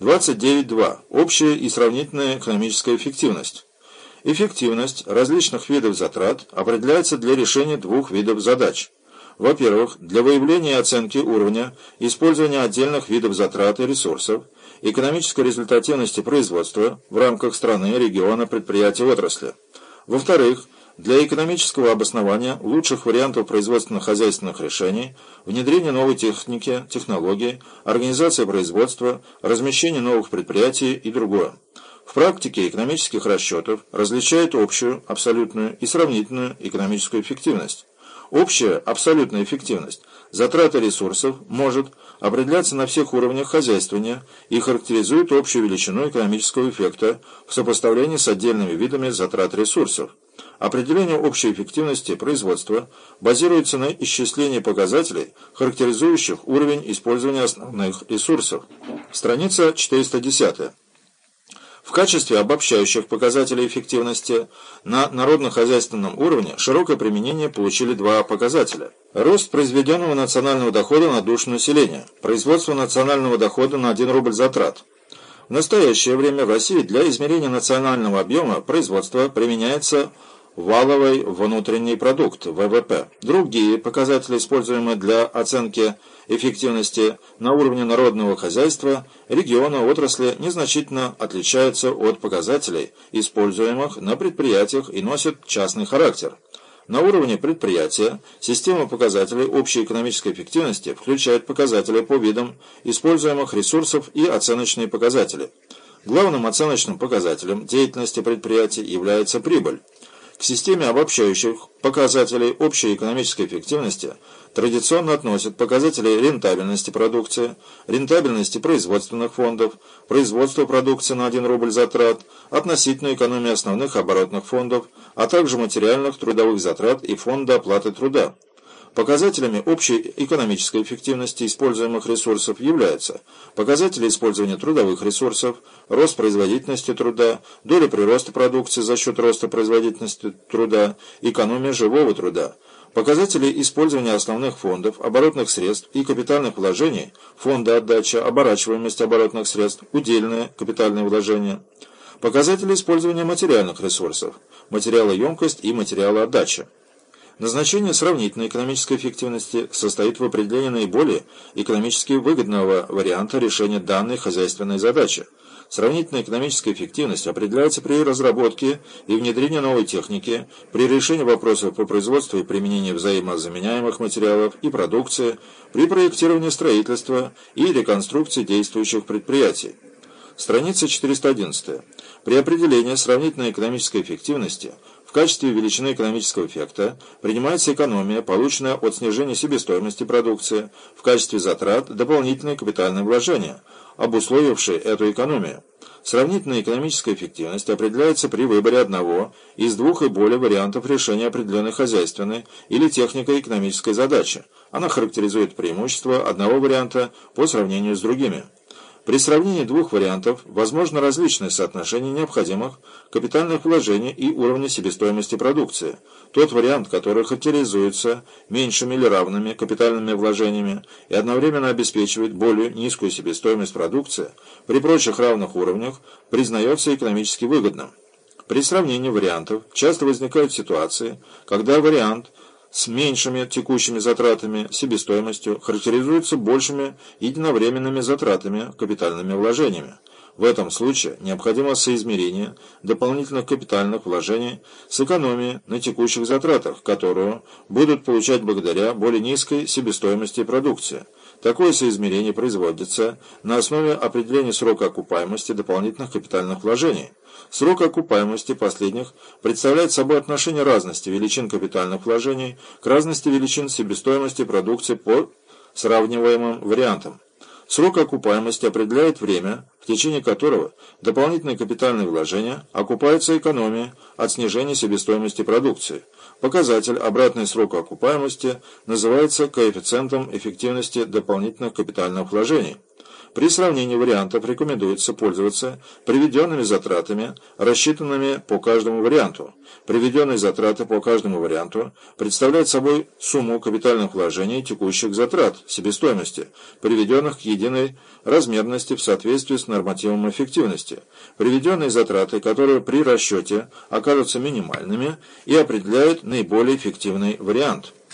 29.2. Общая и сравнительная экономическая эффективность. Эффективность различных видов затрат определяется для решения двух видов задач. Во-первых, для выявления и оценки уровня использования отдельных видов затрат и ресурсов, экономической результативности производства в рамках страны, региона, предприятия, отрасли. Во-вторых, для экономического обоснования лучших вариантов производственно-хозяйственных решений, внедрения новой техники, технологий, организации производства, размещения новых предприятий и другое. В практике экономических расчетов различают общую, абсолютную и сравнительную экономическую эффективность. Общая абсолютная эффективность затраты ресурсов может определяться на всех уровнях хозяйствования и характеризует общую величину экономического эффекта в сопоставлении с отдельными видами затрат ресурсов. Определение общей эффективности производства базируется на исчислении показателей, характеризующих уровень использования основных ресурсов. Страница 410. В качестве обобщающих показателей эффективности на народно-хозяйственном уровне широкое применение получили два показателя. Рост произведенного национального дохода на душу населения, производство национального дохода на 1 рубль затрат. В настоящее время в России для измерения национального объема производства применяется валовый внутренний продукт, ВВП. Другие показатели, используемые для оценки эффективности на уровне народного хозяйства, региона, отрасли, незначительно отличаются от показателей, используемых на предприятиях и носят частный характер. На уровне предприятия система показателей общей экономической эффективности включает показатели по видам используемых ресурсов и оценочные показатели. Главным оценочным показателем деятельности предприятия является прибыль. К системе обобщающих показателей общей экономической эффективности традиционно относят показатели рентабельности продукции, рентабельности производственных фондов, производства продукции на 1 рубль затрат, относительную экономию основных оборотных фондов, а также материальных трудовых затрат и фонда оплаты труда. Показателями общей экономической эффективности используемых ресурсов являются показатели использования трудовых ресурсов, рост производительности труда, доля прироста продукции за счет роста производительности труда, экономия живого труда, показатели использования основных фондов, оборотных средств и капитальных вложений, фонда отдача, оборачиваемость оборотных средств, удельное капитальное вложение, показатели использования материальных ресурсов, материалоемкость и материалоотдача. Назначение сравнительной экономической эффективности состоит в определении наиболее экономически выгодного варианта решения данной хозяйственной задачи. Сравнительная экономическая эффективность определяется при разработке и внедрении новой техники, при решении вопросов по производству и применении взаимозаменяемых материалов и продукции, при проектировании строительства и реконструкции действующих предприятий. Страница 411. При определении сравнительной экономической эффективности – качестве величины экономического эффекта принимается экономия, полученная от снижения себестоимости продукции, в качестве затрат дополнительные капитальные вложения, обусловившие эту экономию. Сравнительная экономическая эффективность определяется при выборе одного из двух и более вариантов решения определенной хозяйственной или технико-экономической задачи. Она характеризует преимущества одного варианта по сравнению с другими. При сравнении двух вариантов возможно различное соотношение необходимых капитальных вложений и уровня себестоимости продукции. Тот вариант, который характеризуется меньшими или равными капитальными вложениями и одновременно обеспечивает более низкую себестоимость продукции, при прочих равных уровнях признается экономически выгодным. При сравнении вариантов часто возникают ситуации, когда вариант – с меньшими текущими затратами, себестоимостью, характеризуются большими единовременными затратами, капитальными вложениями. В этом случае необходимо соизмерение дополнительных капитальных вложений с экономией на текущих затратах, которую будут получать благодаря более низкой себестоимости продукции. Такое соизмерение производится на основе определения срока окупаемости дополнительных капитальных вложений. Срок окупаемости последних представляет собой отношение разности величин капитальных вложений к разности величин себестоимости продукции по сравниваемым вариантам. Срок окупаемости определяет время, в течение которого дополнительные капитальные вложения окупаются экономией от снижения себестоимости продукции. Показатель обратный срока окупаемости называется коэффициентом эффективности дополнительных капитальных вложений. При сравнении вариантов рекомендуется пользоваться приведенными затратами, рассчитанными по каждому варианту. Приведенные затраты по каждому варианту представляют собой сумму капитальных вложений текущих затрат, себестоимости, приведенных к единой размерности в соответствии с нормативом эффективности. Приведенные затраты, которые при расчете окажутся минимальными и определяют наиболее эффективный вариант –